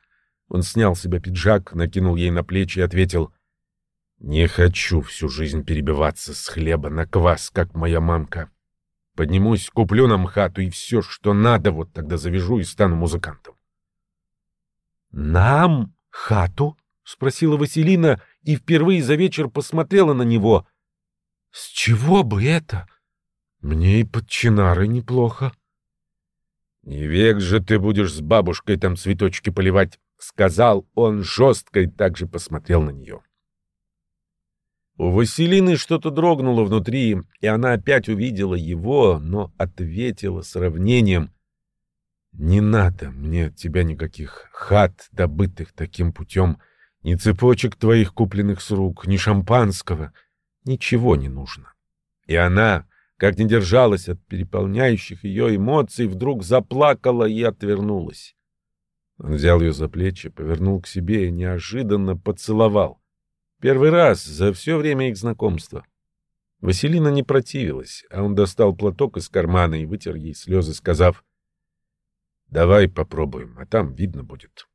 Он снял с себя пиджак, накинул ей на плечи и ответил: "Не хочу всю жизнь перебиваться с хлеба на квас, как моя мамка. Поднимусь, куплю нам хату и все, что надо, вот тогда завяжу и стану музыкантом". "Нам хату?" спросила Василина и впервые за вечер посмотрела на него. С чего бы это? Мне и под чинарой неплохо. Не век же ты будешь с бабушкой там цветочки поливать, сказал он жестко и также посмотрел на нее. У Василины что-то дрогнуло внутри, и она опять увидела его, но ответила сравнением. «Не надо мне от тебя никаких хат, добытых таким путем, ни цепочек твоих, купленных с рук, ни шампанского. Ничего не нужно». И она, как не держалась от переполняющих ее эмоций, вдруг заплакала и отвернулась. Он взял ее за плечи, повернул к себе и неожиданно поцеловал. Первый раз за все время их знакомства. Василина не противилась, а он достал платок из кармана и вытер ей слезы, сказав, «Давай попробуем, а там видно будет».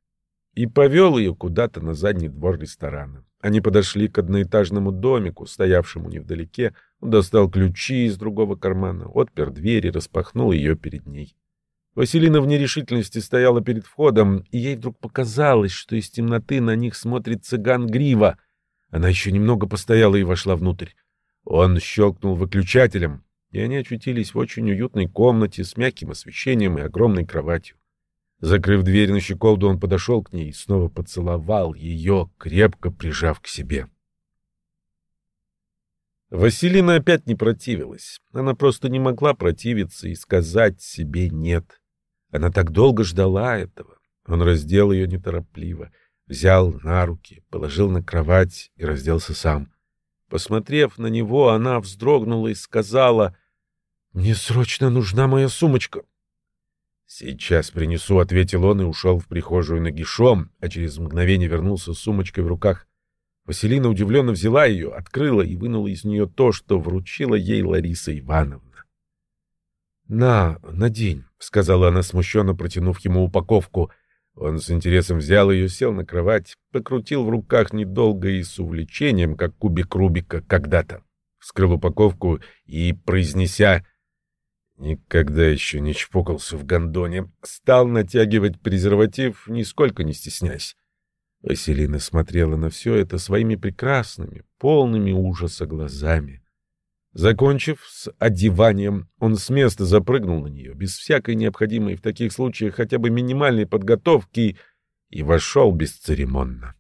И повел ее куда-то на задний двор ресторана. Они подошли к одноэтажному домику, стоявшему невдалеке. Он достал ключи из другого кармана, отпер дверь и распахнул ее перед ней. Василина в нерешительности стояла перед входом, и ей вдруг показалось, что из темноты на них смотрит цыган Грива. Она еще немного постояла и вошла внутрь. Он щелкнул выключателем, и они очутились в очень уютной комнате с мягким освещением и огромной кроватью. Закрыв дверь на щеколду, он подошел к ней и снова поцеловал ее, крепко прижав к себе. Василина опять не противилась. Она просто не могла противиться и сказать себе «нет». Она так долго ждала этого. Он раздел ее неторопливо, взял на руки, положил на кровать и разделся сам. Посмотрев на него, она вздрогнула и сказала, «Мне срочно нужна моя сумочка». «Сейчас принесу», — ответил он и ушел в прихожую нагишом, а через мгновение вернулся с сумочкой в руках. Василина удивленно взяла ее, открыла и вынула из нее то, что вручила ей Лариса Ивановна. «На, надень», — сказала она, смущенно протянув ему упаковку. Он с интересом взял ее, сел на кровать, покрутил в руках недолго и с увлечением, как кубик Рубика когда-то. Вскрыл упаковку и, произнеся «Никогда еще не чпокался в гондоне», стал натягивать презерватив, нисколько не стесняясь. Василина смотрела на все это своими прекрасными, полными ужаса глазами. Закончив с одеванием, он с места запрыгнул на нее, без всякой необходимой в таких случаях хотя бы минимальной подготовки, и вошел бесцеремонно.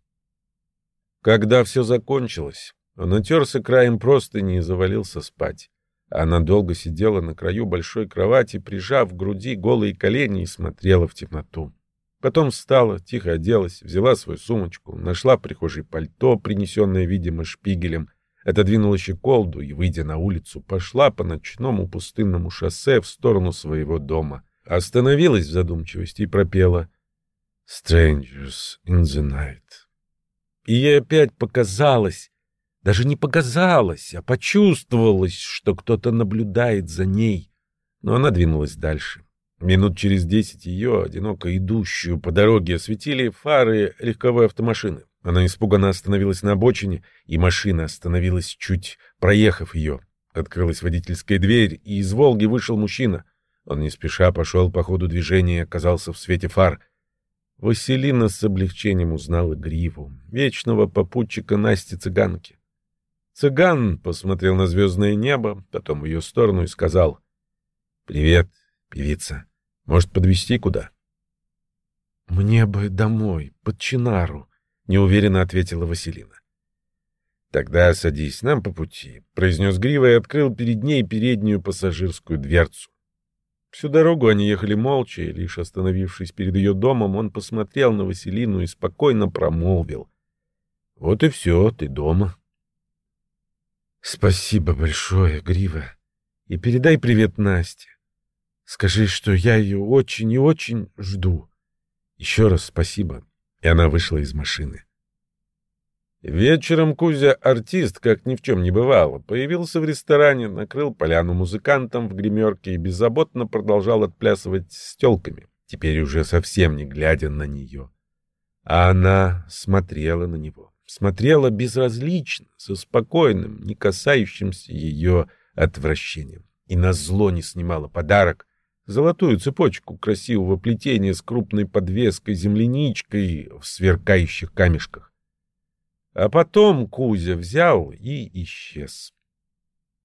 Когда все закончилось, он отерся краем простыни и завалился спать. Она долго сидела на краю большой кровати, прижав к груди голые колени и смотрела в темноту. Потом встала, тихо оделась, взяла свою сумочку, нашла в прихожей пальто, принесенное, видимо, шпигелем, отодвинула щеколду и, выйдя на улицу, пошла по ночному пустынному шоссе в сторону своего дома. Остановилась в задумчивости и пропела «Strangers in the night». И ей опять показалось, даже не показалось, а почувствовалось, что кто-то наблюдает за ней. Но она двинулась дальше. Минут через десять ее, одиноко идущую по дороге, осветили фары легковой автомашины. Она испуганно остановилась на обочине, и машина остановилась, чуть проехав ее. Открылась водительская дверь, и из «Волги» вышел мужчина. Он не спеша пошел по ходу движения и оказался в свете фар. Василина с облегчением узнала Гриву, вечного попутчика Насти Цыганки. Цыган посмотрел на звездное небо, потом в ее сторону и сказал «Привет, певица. Может, подвезти куда?» «Мне бы домой, под Чинару», неуверенно ответила Василина. Тогда садись, нам по пути, произнес Грива и открыл перед ней переднюю пассажирскую дверцу. Всю дорогу они ехали молча, и лишь остановившись перед ее домом, он посмотрел на Василину и спокойно промолвил: "Вот и все, ты дома". "Спасибо большое, Грива. И передай привет Насте. Скажи, что я ее очень и очень жду. Еще раз спасибо. И она вышла из машины. Вечером Кузя, артист, как ни в чем не бывало, появился в ресторане, накрыл поляну музыкантам в гримерке и беззаботно продолжал отплясывать с телками, теперь уже совсем не глядя на нее. А она смотрела на него, смотрела безразлично, со спокойным, не касающимся ее отвращением, и на зло не снимала подарок, золотую цепочку красивого плетения с крупной подвеской земляничкой в сверкающих камешках. А потом Кузя взял и исчез.